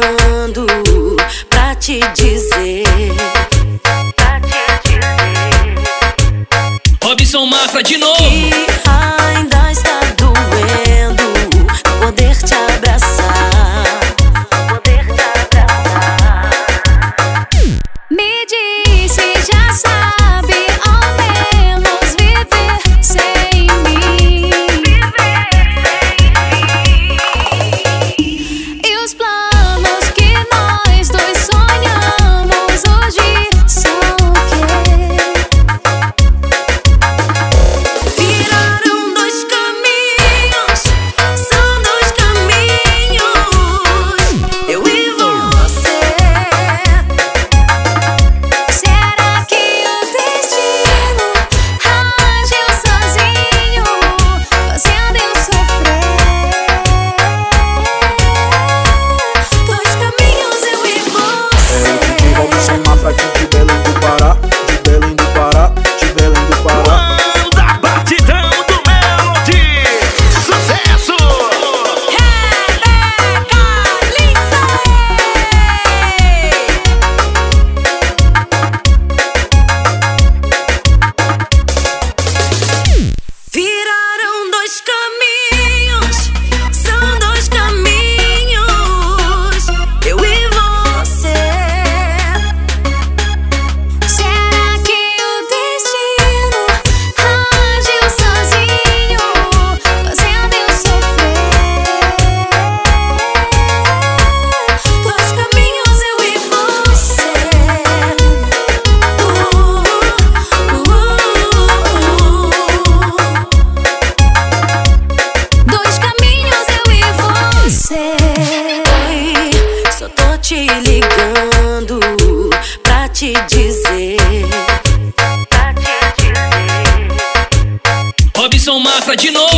ligando pra te dizer. Pra te dizer. Robson Massa de novo. Que, te dizer. Robson Mafra de novo.